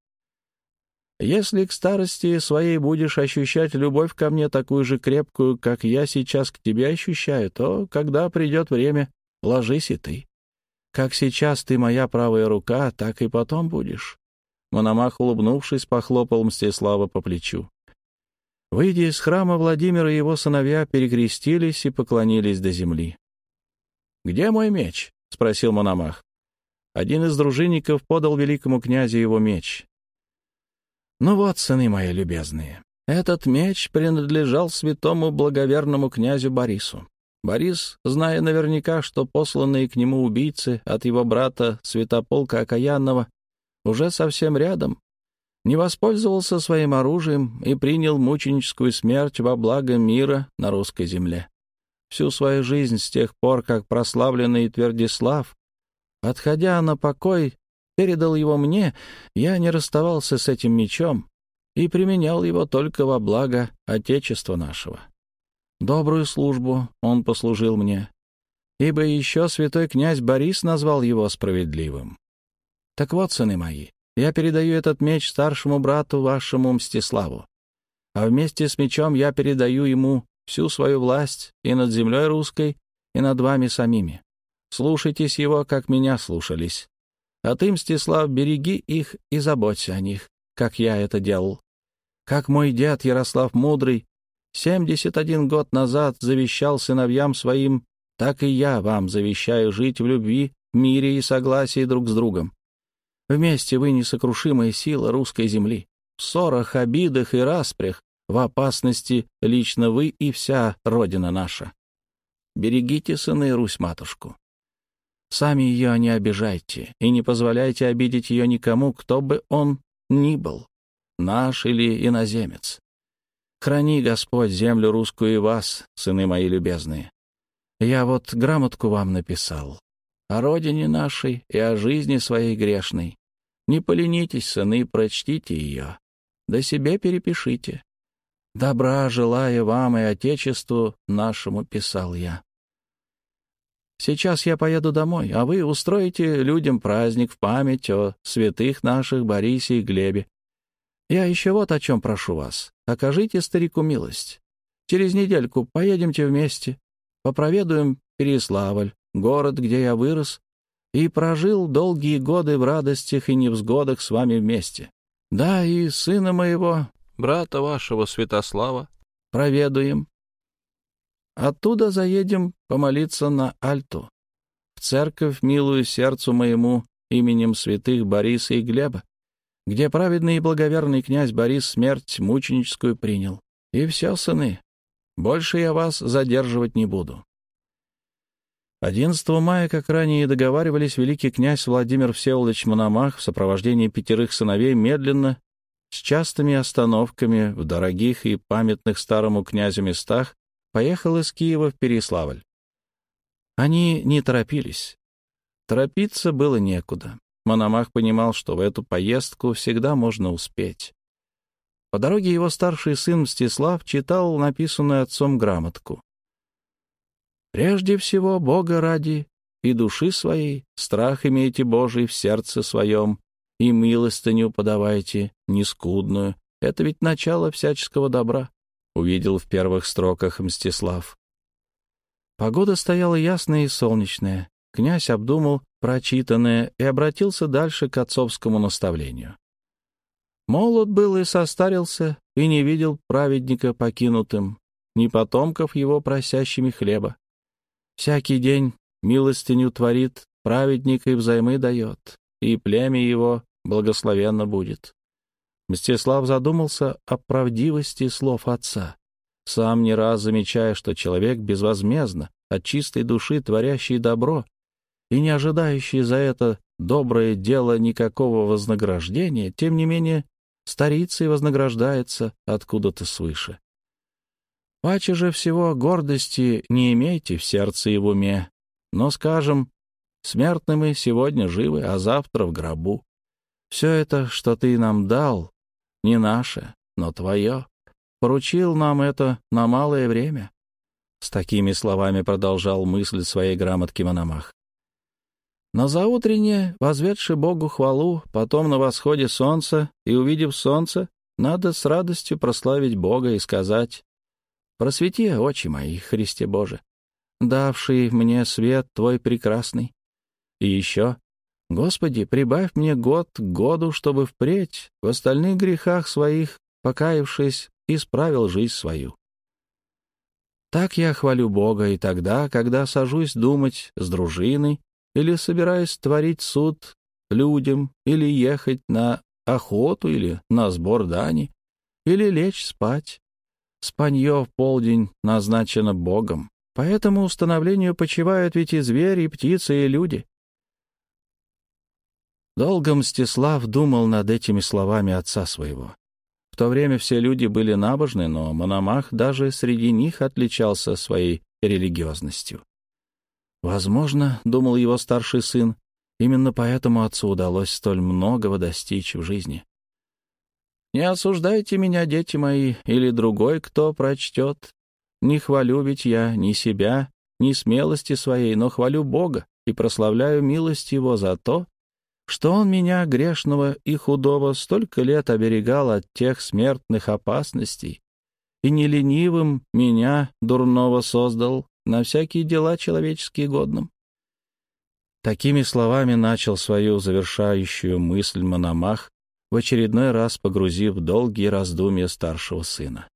[SPEAKER 1] «Если к старости своей будешь ощущать любовь ко мне такую же крепкую, как я сейчас к тебе ощущаю, то, когда придет время, ложись и ты. Как сейчас ты моя правая рука, так и потом будешь». Мономах, улыбнувшись, похлопал Мстислава по плечу. Выйдя из храма, Владимир и его сыновья перекрестились и поклонились до земли. «Где мой меч?» — спросил Мономах. Один из дружинников подал великому князю его меч. «Ну вот, сыны мои любезные, этот меч принадлежал святому благоверному князю Борису. Борис, зная наверняка, что посланные к нему убийцы от его брата Святополка Окаянного уже совсем рядом, не воспользовался своим оружием и принял мученическую смерть во благо мира на русской земле всю свою жизнь с тех пор, как прославленный Твердислав, отходя на покой, передал его мне, я не расставался с этим мечом и применял его только во благо Отечества нашего. Добрую службу он послужил мне, ибо еще святой князь Борис назвал его справедливым. Так вот, сыны мои, я передаю этот меч старшему брату вашему Мстиславу, а вместе с мечом я передаю ему всю свою власть и над землей русской, и над вами самими. Слушайтесь его, как меня слушались. А ты, Мстислав, береги их и заботься о них, как я это делал. Как мой дед Ярослав Мудрый 71 год назад завещал сыновьям своим, так и я вам завещаю жить в любви, мире и согласии друг с другом. Вместе вы несокрушимая сила русской земли. В ссорах, обидах и распрях в опасности лично вы и вся Родина наша. Берегите, сыны, Русь-матушку. Сами ее не обижайте и не позволяйте обидеть ее никому, кто бы он ни был, наш или иноземец. Храни, Господь, землю русскую и вас, сыны мои любезные. Я вот грамотку вам написал о родине нашей и о жизни своей грешной. Не поленитесь, сыны, прочтите ее, да себе перепишите. Добра желая вам и Отечеству нашему, писал я. Сейчас я поеду домой, а вы устроите людям праздник в память о святых наших Борисе и Глебе. Я еще вот о чем прошу вас. Окажите старику милость. Через недельку поедемте вместе, попроведуем Переславль, город, где я вырос, и прожил долгие годы в радостях и невзгодах с вами вместе. Да, и сына моего, брата вашего Святослава, проведуем. Оттуда заедем помолиться на Альту, в церковь, милую сердцу моему, именем святых Бориса и Глеба, где праведный и благоверный князь Борис смерть мученическую принял. И все, сыны, больше я вас задерживать не буду. 11 мая, как ранее и договаривались, великий князь Владимир Всеволодович Мономах в сопровождении пятерых сыновей медленно, с частыми остановками в дорогих и памятных старому князю местах, поехал из Киева в Переславль. Они не торопились. Торопиться было некуда. Мономах понимал, что в эту поездку всегда можно успеть. По дороге его старший сын Мстислав читал написанную отцом грамотку. Прежде всего, Бога ради и души своей, страх имейте Божий в сердце своем, и милостыню подавайте, нескудную. Это ведь начало всяческого добра, — увидел в первых строках Мстислав. Погода стояла ясная и солнечная. Князь обдумал прочитанное и обратился дальше к отцовскому наставлению. Молод был и состарился, и не видел праведника покинутым, ни потомков его просящими хлеба. Всякий день милостыню творит, праведника и взаймы дает, и племя его благословенно будет. Мстислав задумался о правдивости слов отца, сам не раз замечая, что человек безвозмездно, от чистой души творящий добро и не ожидающий за это доброе дело никакого вознаграждения, тем не менее старится и вознаграждается откуда-то свыше. Паче же всего гордости не имейте в сердце и в уме, но, скажем, смертны мы сегодня живы, а завтра в гробу. Все это, что ты нам дал, не наше, но твое. Поручил нам это на малое время. С такими словами продолжал мысль своей грамотки Мономах. Но заутренне, возведши Богу хвалу, потом на восходе солнца и увидев солнце, надо с радостью прославить Бога и сказать Просвети очи мои, Христе Боже, давший мне свет Твой прекрасный. И еще, Господи, прибавь мне год к году, чтобы впредь в остальных грехах своих, покаявшись, исправил жизнь свою. Так я хвалю Бога и тогда, когда сажусь думать с дружиной или собираюсь творить суд людям или ехать на охоту или на сбор дани, или лечь спать, Спанье в полдень назначено Богом, поэтому установлению почивают ведь и звери, и птицы, и люди. Долго Мстислав думал над этими словами отца своего. В то время все люди были набожны, но Мономах даже среди них отличался своей религиозностью. Возможно, — думал его старший сын, — именно поэтому отцу удалось столь многого достичь в жизни. Не осуждайте меня, дети мои, или другой, кто прочтет. Не хвалю ведь я ни себя, ни смелости своей, но хвалю Бога и прославляю милость Его за то, что Он меня, грешного и худого, столько лет оберегал от тех смертных опасностей, и не ленивым меня, дурного, создал на всякие дела человеческие годным. Такими словами начал свою завершающую мысль Мономах, в очередной раз погрузив долгие раздумья старшего сына.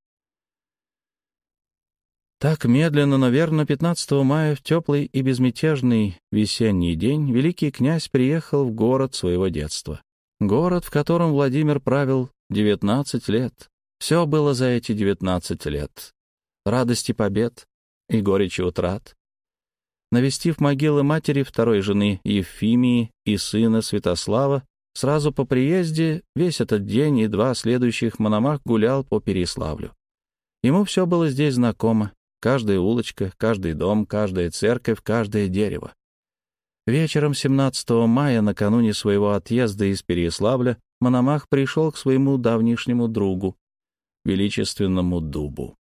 [SPEAKER 1] Так медленно, но верно, 15 мая в теплый и безмятежный весенний день великий князь приехал в город своего детства. Город, в котором Владимир правил 19 лет. Все было за эти 19 лет. Радости побед и горечи утрат. Навестив могилы матери второй жены Евфимии и сына Святослава, Сразу по приезде весь этот день и два следующих Мономах гулял по Переславлю. Ему все было здесь знакомо. Каждая улочка, каждый дом, каждая церковь, каждое дерево. Вечером 17 мая, накануне своего отъезда из Переславля, Мономах пришел к своему давнишнему другу, величественному дубу.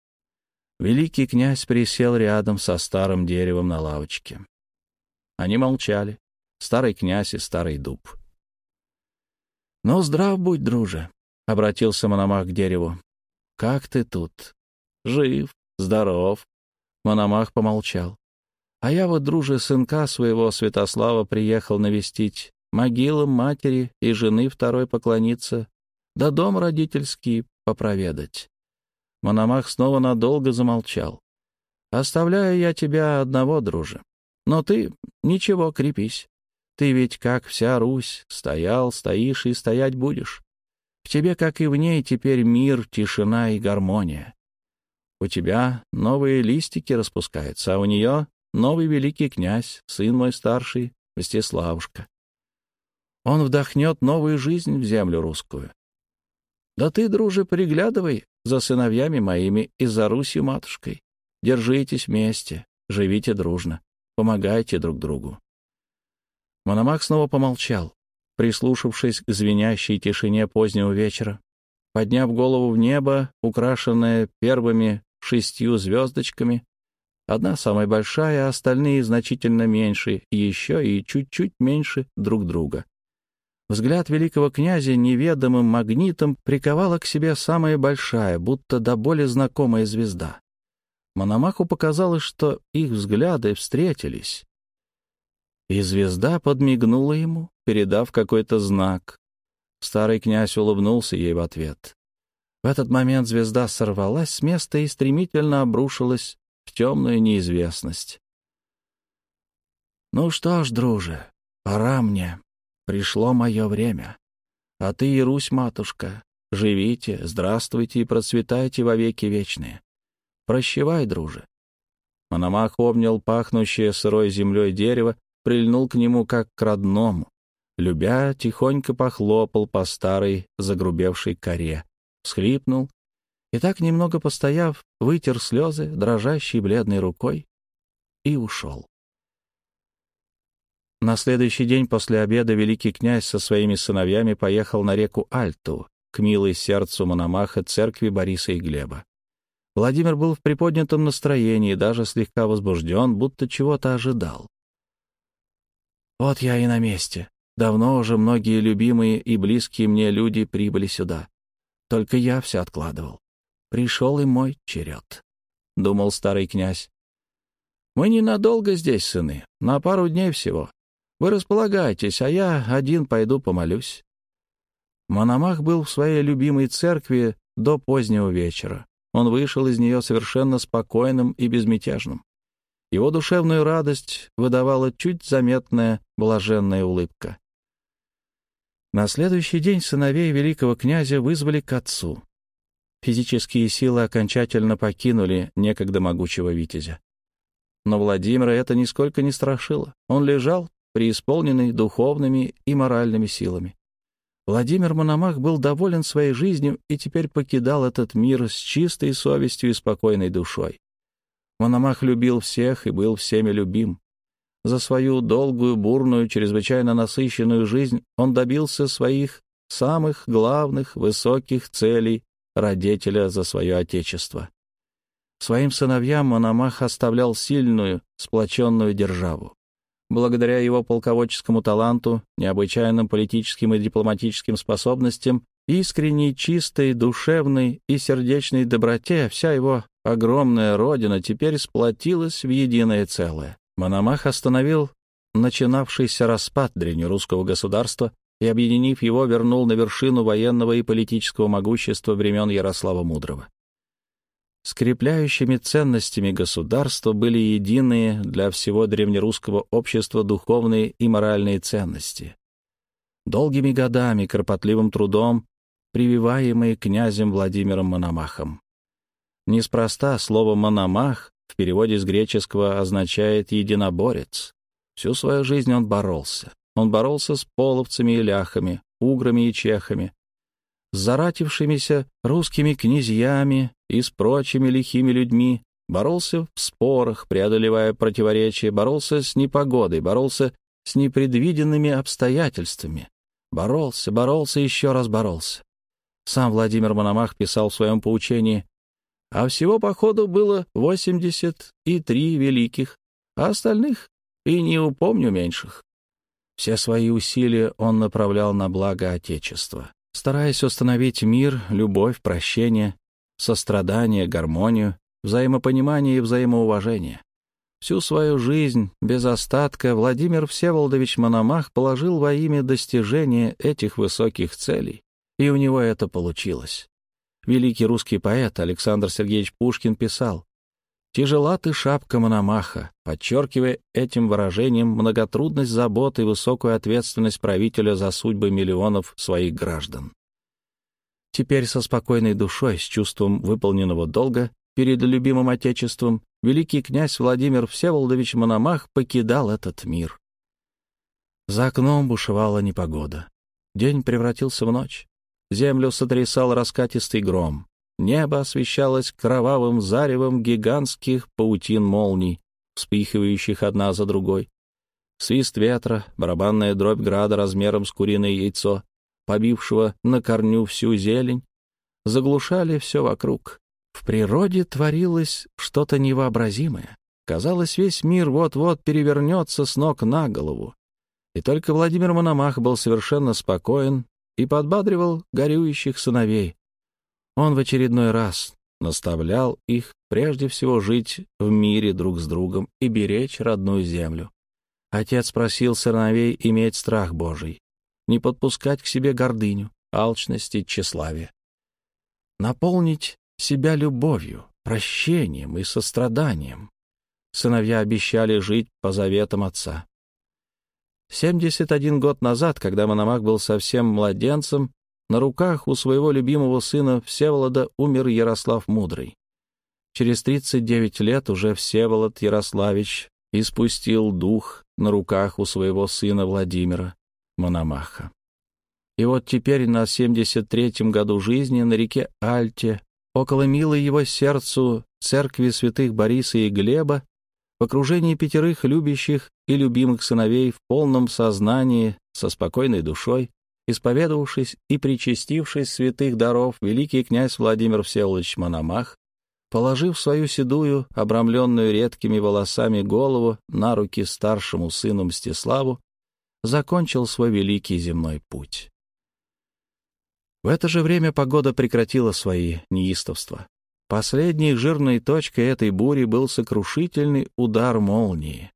[SPEAKER 1] Великий князь присел рядом со старым деревом на лавочке. Они молчали, старый князь и старый дуб. «Ну, здрав будь, друже», — обратился Мономах к дереву. «Как ты тут? Жив, здоров?» Мономах помолчал. «А я вот, друже, сынка своего Святослава приехал навестить, могилам матери и жены второй поклониться, да дом родительский попроведать». Мономах снова надолго замолчал. «Оставляю я тебя одного, друже. Но ты ничего, крепись. Ты ведь, как вся Русь, стоял, стоишь и стоять будешь. В тебе, как и в ней, теперь мир, тишина и гармония. У тебя новые листики распускаются, а у нее новый великий князь, сын мой старший, Мстиславушка. Он вдохнет новую жизнь в землю русскую. Да ты, друже, приглядывай за сыновьями моими и за Русью матушкой. Держитесь вместе, живите дружно, помогайте друг другу. Мономах снова помолчал, прислушавшись к звенящей тишине позднего вечера. Подняв голову в небо, украшенное первыми шестью звездочками, одна самая большая, а остальные значительно меньше, еще и чуть-чуть меньше друг друга. Взгляд великого князя неведомым магнитом приковала к себе самая большая, будто до боли знакомая звезда. Мономаху показалось, что их взгляды встретились. И звезда подмигнула ему, передав какой-то знак. Старый князь улыбнулся ей в ответ. В этот момент звезда сорвалась с места и стремительно обрушилась в темную неизвестность. «Ну что ж, друже, пора мне», Пришло мое время. А ты, Русь, матушка, живите, здравствуйте и процветайте во веки вечные. Прощевай, друже. Мономах обнял пахнущее сырой землей дерево, прильнул к нему как к родному. Любя, тихонько похлопал по старой загрубевшей коре, всхлипнул и так, немного постояв, вытер слезы дрожащей бледной рукой и ушел. На следующий день после обеда великий князь со своими сыновьями поехал на реку Альту, к милой сердцу Мономаха церкви Бориса и Глеба. Владимир был в приподнятом настроении, даже слегка возбужден, будто чего-то ожидал. «Вот я и на месте. Давно уже многие любимые и близкие мне люди прибыли сюда. Только я все откладывал. Пришел и мой черед», — думал старый князь. «Мы ненадолго здесь, сыны, на пару дней всего. Вы располагайтесь, а я один пойду помолюсь». Мономах был в своей любимой церкви до позднего вечера. Он вышел из нее совершенно спокойным и безмятежным. Его душевную радость выдавала чуть заметная блаженная улыбка. На следующий день сыновей великого князя вызвали к отцу. Физические силы окончательно покинули некогда могучего витязя. Но Владимира это нисколько не страшило. Он лежал, преисполненный духовными и моральными силами. Владимир Мономах был доволен своей жизнью и теперь покидал этот мир с чистой совестью и спокойной душой. Мономах любил всех и был всеми любим. За свою долгую, бурную, чрезвычайно насыщенную жизнь он добился своих самых главных, высоких целей родителя за свое отечество. Своим сыновьям Мономах оставлял сильную, сплоченную державу. Благодаря его полководческому таланту, необычайным политическим и дипломатическим способностям, искренней, чистой, душевной и сердечной доброте вся его огромная родина теперь сплотилась в единое целое. Мономах остановил начинавшийся распад древнерусского государства и, объединив его, вернул на вершину военного и политического могущества времен Ярослава Мудрого. Скрепляющими ценностями государства были единые для всего древнерусского общества духовные и моральные ценности. Долгими годами, кропотливым трудом, прививаемые князем Владимиром Мономахом. Неспроста слово «мономах» в переводе с греческого означает «единоборец». Всю свою жизнь он боролся. Он боролся с половцами и ляхами, уграми и чехами, с заратившимися русскими князьями и с прочими лихими людьми, боролся в спорах, преодолевая противоречия, боролся с непогодой, боролся с непредвиденными обстоятельствами. Боролся, боролся, еще раз боролся. Сам Владимир Мономах писал в своем поучении, а всего, походу, было восемьдесят и три великих, а остальных и не упомню меньших. Все свои усилия он направлял на благо Отечества стараясь установить мир, любовь, прощение, сострадание, гармонию, взаимопонимание и взаимоуважение. Всю свою жизнь, без остатка, Владимир Всеволодович Мономах положил во имя достижения этих высоких целей, и у него это получилось. Великий русский поэт Александр Сергеевич Пушкин писал Тяжела ты шапка Мономаха, подчеркивая этим выражением многотрудность заботы и высокую ответственность правителя за судьбы миллионов своих граждан. Теперь со спокойной душой, с чувством выполненного долга перед любимым Отечеством, великий князь Владимир Всеволодович Мономах покидал этот мир. За окном бушевала непогода. День превратился в ночь. Землю сотрясал раскатистый гром. Небо освещалось кровавым заревом гигантских паутин молний, вспыхивающих одна за другой. Свист ветра, барабанная дробь града размером с куриное яйцо, побившего на корню всю зелень, заглушали все вокруг. В природе творилось что-то невообразимое. Казалось, весь мир вот-вот перевернется с ног на голову. И только Владимир Мономах был совершенно спокоен и подбадривал горюющих сыновей. Он в очередной раз наставлял их прежде всего жить в мире друг с другом и беречь родную землю. Отец просил сыновей иметь страх Божий, не подпускать к себе гордыню, алчность и тщеславие. Наполнить себя любовью, прощением и состраданием. Сыновья обещали жить по заветам отца. 71 год назад, когда Мономах был совсем младенцем, на руках у своего любимого сына Всеволода умер Ярослав Мудрый. Через 39 лет уже Всеволод Ярославич испустил дух на руках у своего сына Владимира Мономаха. И вот теперь на 73-м году жизни на реке Альте, около милой его сердцу церкви святых Бориса и Глеба, в окружении пятерых любящих и любимых сыновей в полном сознании, со спокойной душой, исповедовавшись и причастившись святых даров, великий князь Владимир Всеволодович Мономах, положив свою седую, обрамленную редкими волосами голову на руки старшему сыну Мстиславу, закончил свой великий земной путь. В это же время погода прекратила свои неистовства. Последней жирной точкой этой бури был сокрушительный удар молнии.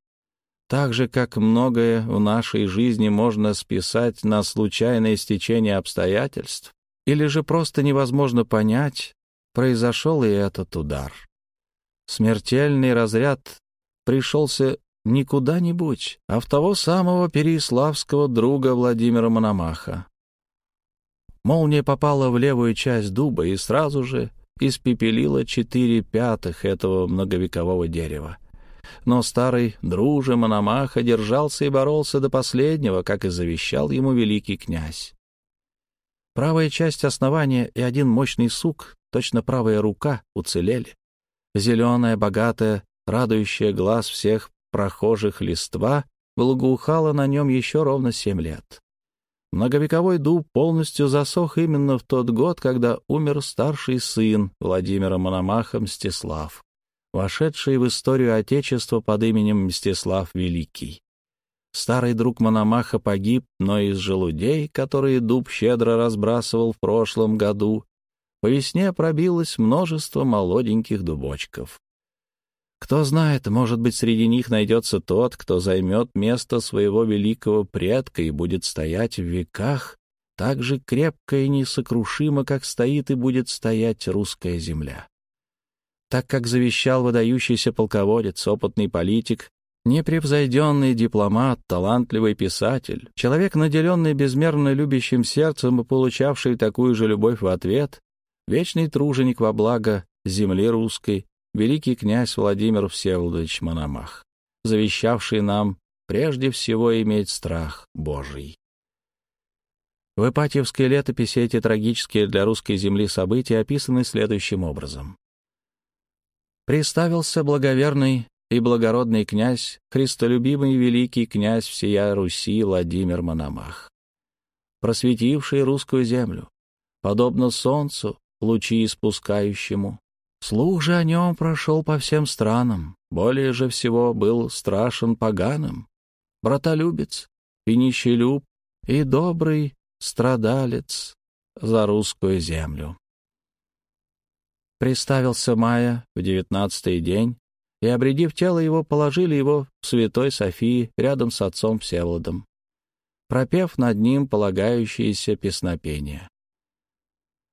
[SPEAKER 1] Так же, как многое в нашей жизни можно списать на случайное стечение обстоятельств, или же просто невозможно понять, произошел и этот удар. Смертельный разряд пришелся не куда-нибудь, а в того самого переиславского друга Владимира Мономаха. Молния попала в левую часть дуба и сразу же испепелила четыре пятых этого многовекового дерева. Но старый друже Мономаха держался и боролся до последнего, как и завещал ему великий князь. Правая часть основания и один мощный сук, точно правая рука, уцелели. Зеленая, богатая, радующая глаз всех прохожих листва благоухала на нем еще ровно семь лет. Многовековой дуб полностью засох именно в тот год, когда умер старший сын Владимира Мономаха Мстислав, вошедший в историю Отечества под именем Мстислав Великий. Старый друг Мономаха погиб, но из желудей, которые дуб щедро разбрасывал в прошлом году, по весне пробилось множество молоденьких дубочков. Кто знает, может быть, среди них найдется тот, кто займет место своего великого предка и будет стоять в веках так же крепко и несокрушимо, как стоит и будет стоять русская земля. Так как завещал выдающийся полководец, опытный политик, непревзойденный дипломат, талантливый писатель, человек, наделенный безмерно любящим сердцем и получавший такую же любовь в ответ, вечный труженик во благо земли русской, великий князь Владимир Всеволодович Мономах, завещавший нам прежде всего иметь страх Божий. В Ипатьевской летописи эти трагические для русской земли события описаны следующим образом. «Приставился благоверный и благородный князь, христолюбимый великий князь всея Руси Владимир Мономах, просветивший русскую землю, подобно солнцу, лучи испускающему, Слух же о нем прошел по всем странам, более же всего был страшен поганым, братолюбец и нищелюб, и добрый страдалец за русскую землю. Приставился Майя в девятнадцатый день, и, обредив тело его, положили его в святой Софии рядом с отцом Всеволодом, пропев над ним полагающиеся песнопения.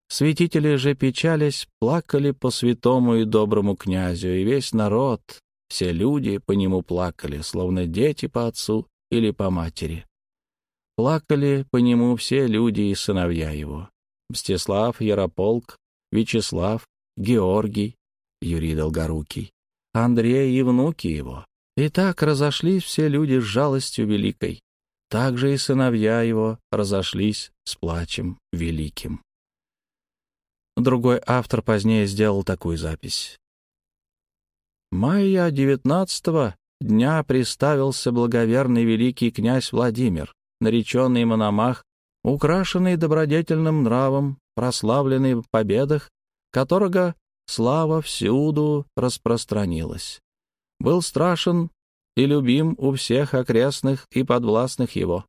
[SPEAKER 1] Святители же печались, плакали по святому и доброму князю, и весь народ, все люди по нему плакали, словно дети по отцу или по матери. Плакали по нему все люди и сыновья его. Мстислав, Ярополк, Вячеслав, Георгий, Юрий Долгорукий, Андрей и внуки его. И так разошлись все люди с жалостью великой. Так же и сыновья его разошлись с плачем великим. Другой автор позднее сделал такую запись. Майя девятнадцатого дня приставился благоверный великий князь Владимир, нареченный Мономах, украшенный добродетельным нравом, прославленный в победах, которого слава всюду распространилась. Был страшен и любим у всех окрестных и подвластных его.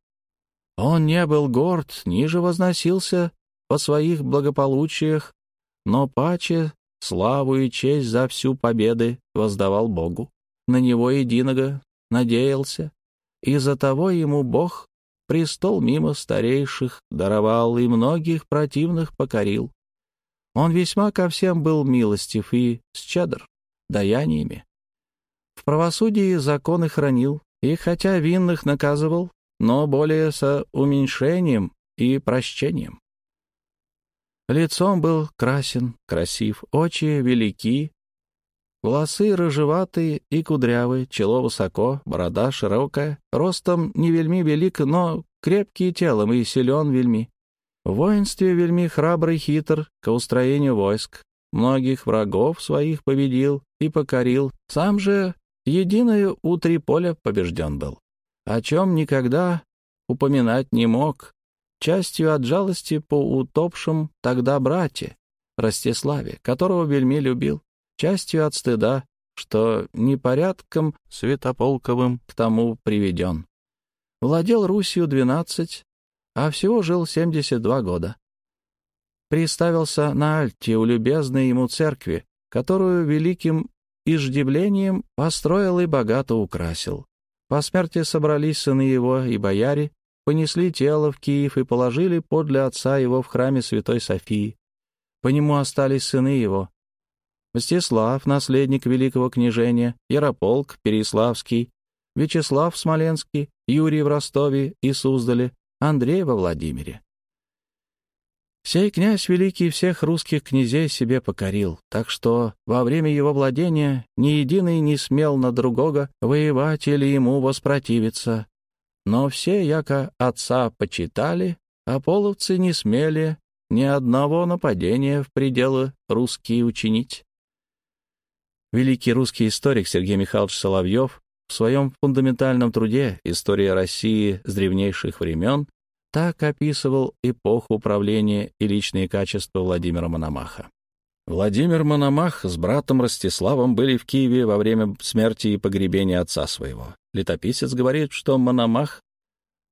[SPEAKER 1] Он не был горд, ниже возносился по своих благополучиях, но паче славу и честь за всю победы воздавал Богу. На него единого надеялся, и за того ему Бог престол мимо старейших даровал и многих противных покорил. Он весьма ко всем был милостив и щедр даяниями. В правосудии законы хранил, и хотя винных наказывал, но более со уменьшением и прощением. Лицом был красен, красив, очи велики, волосы рыжеватые и кудрявые, чело высоко, борода широкая, ростом не вельми велик, но крепкий телом и силен вельми. В воинстве вельми храбрый хитр к устроению войск, многих врагов своих победил и покорил, сам же единое у три поля побежден был, о чем никогда упоминать не мог, частью от жалости по утопшим тогда брате, Ростиславе, которого вельми любил, частью от стыда, что непорядком святополковым к тому приведен. Владел Русью двенадцать, а всего жил семьдесят два года. Приставился на Альте у любезной ему церкви, которую великим иждивлением построил и богато украсил. По смерти собрались сыны его и бояре, понесли тело в Киев и положили подле отца его в храме Святой Софии. По нему остались сыны его. Мстислав, наследник великого княжения, Ярополк, Переславский, Вячеслав Смоленский, Юрий в Ростове и Суздале, Андрей во Владимире. Сей князь великий всех русских князей себе покорил, так что во время его владения ни единый не смел на другого воевать или ему воспротивиться, но все, яко отца почитали, а половцы не смели ни одного нападения в пределы русские учинить. Великий русский историк Сергей Михайлович Соловьев в своем фундаментальном труде «История России с древнейших времен» так описывал эпоху управления и личные качества Владимира Мономаха. Владимир Мономах с братом Ростиславом были в Киеве во время смерти и погребения отца своего. Летописец говорит, что Мономах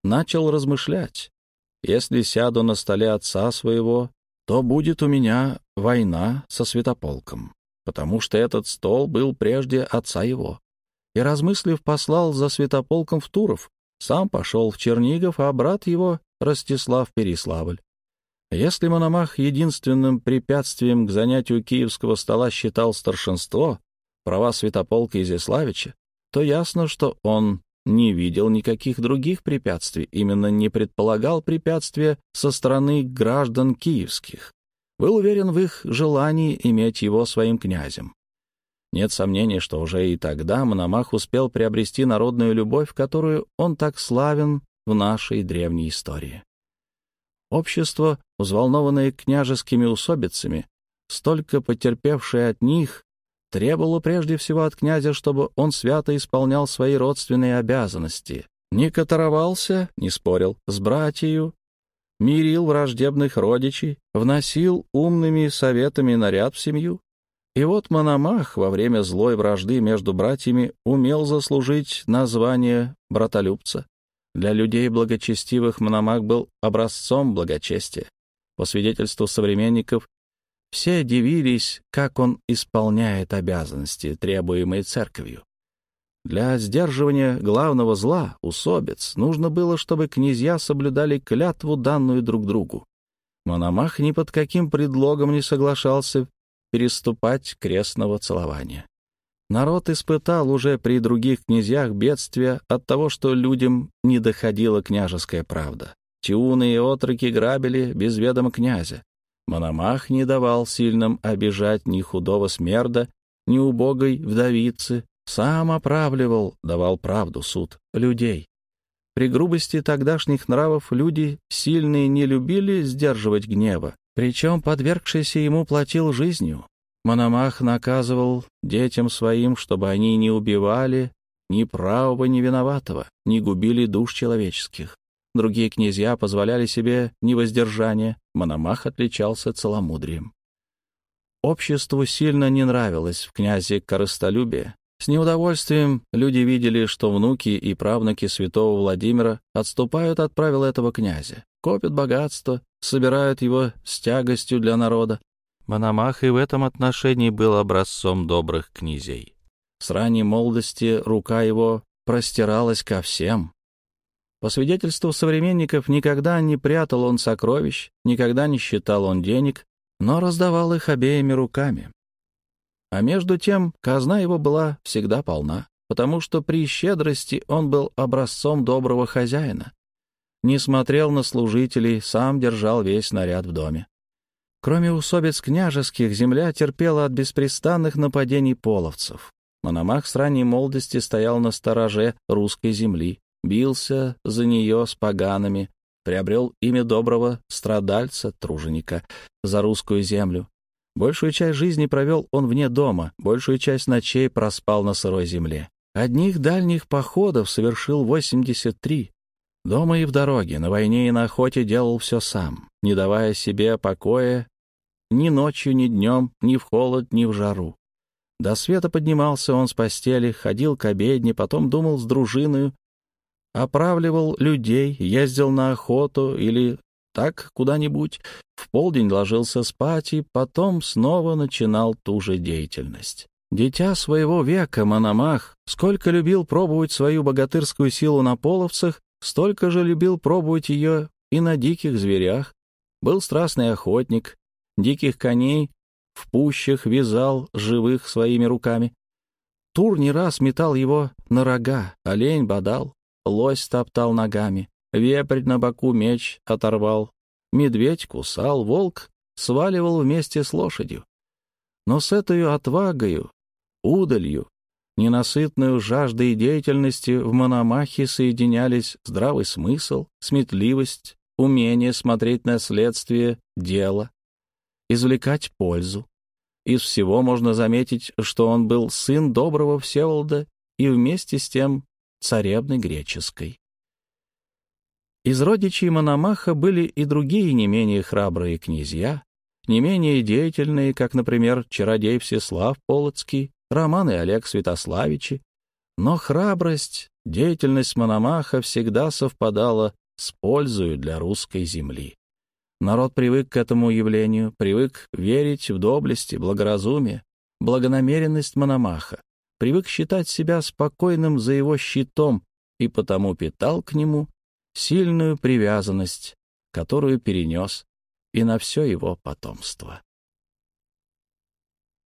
[SPEAKER 1] начал размышлять. «Если сяду на столе отца своего, то будет у меня война со святополком, потому что этот стол был прежде отца его». И, размыслив, послал за святополком в Туров, сам пошел в Чернигов, а брат его — Ростислав Переславль. Если Мономах единственным препятствием к занятию киевского стола считал старшинство, права святополка Изяславича, то ясно, что он не видел никаких других препятствий, именно не предполагал препятствия со стороны граждан киевских. Был уверен в их желании иметь его своим князем. Нет сомнений, что уже и тогда Мономах успел приобрести народную любовь, которую он так славен в нашей древней истории. Общество, взволнованное княжескими усобицами, столько потерпевшее от них, требовало прежде всего от князя, чтобы он свято исполнял свои родственные обязанности, не катаровался, не спорил с братьею, мирил враждебных родичей, вносил умными советами наряд в семью. И вот Мономах во время злой вражды между братьями умел заслужить название братолюбца. Для людей благочестивых Мономах был образцом благочестия. По свидетельству современников, все дивились, как он исполняет обязанности, требуемые церковью. Для сдерживания главного зла, усобиц, нужно было, чтобы князья соблюдали клятву, данную друг другу. Мономах ни под каким предлогом не соглашался переступать крестного целования. Народ испытал уже при других князьях бедствия от того, что людям не доходила княжеская правда. Тиуны и отроки грабили без ведома князя. Мономах не давал сильным обижать ни худого смерда, неубогой вдовицы, сам оправливал, давал правду суд людей. При грубости тогдашних нравов люди сильные не любили сдерживать гнева, причем подвергшийся ему платил жизнью. Мономах наказывал детям своим, чтобы они не убивали ни правого, ни виноватого, не губили душ человеческих. Другие князья позволяли себе невоздержание, Мономах отличался целомудрием. Обществу сильно не нравилось в князе корыстолюбие. С неудовольствием люди видели, что внуки и правнуки святого Владимира отступают от правил этого князя, копят богатство, собирают его с тягостью для народа. Мономах и в этом отношении был образцом добрых князей. С ранней молодости рука его простиралась ко всем, по свидетельству современников, никогда не прятал он сокровищ, никогда не считал он денег, но раздавал их обеими руками. А между тем казна его была всегда полна, потому что при щедрости он был образцом доброго хозяина. Не смотрел на служителей, сам держал весь наряд в доме. Кроме усобиц княжеских, земля терпела от беспрестанных нападений половцев. Мономах с ранней молодости стоял на стороже русской земли, бился за нее с поганами, приобрел имя доброго страдальца, труженика, за русскую землю. Большую часть жизни провел он вне дома, большую часть ночей проспал на сырой земле. Одних дальних походов совершил 83. Дома и в дороге, на войне и на охоте делал все сам, не давая себе покоя ни ночью, ни днем, ни в холод, ни в жару. До света поднимался он с постели, ходил к обедне, потом думал с дружиною, оправливал людей, ездил на охоту или так куда-нибудь, в полдень ложился спать и потом снова начинал ту же деятельность. Дитя своего века, Мономах, сколько любил пробовать свою богатырскую силу на половцах, столько же любил пробовать ее и на диких зверях. Был страстный охотник, диких коней в пущах вязал живых своими руками. Тур не раз метал его на рога, олень бодал, лось топтал ногами, вепрь на боку меч оторвал, медведь кусал, волк сваливал вместе с лошадью. Но с этой отвагою, удалью, ненасытную жаждой деятельности в Мономахе соединялись здравый смысл, сметливость, умение смотреть на следствие дела, извлекать пользу. Из всего можно заметить, что он был сын доброго Всеволода и вместе с тем царевны греческой. Из родичей Мономаха были и другие не менее храбрые князья, не менее деятельные, как, например, чародей Всеслав Полоцкий, Роман и Олег Святославичи, но храбрость, деятельность Мономаха всегда совпадала с пользою для русской земли. Народ привык к этому явлению, привык верить в доблесть и благоразумие, благонамеренность Мономаха, привык считать себя спокойным за его щитом и потому питал к нему сильную привязанность, которую перенес и на все его потомство.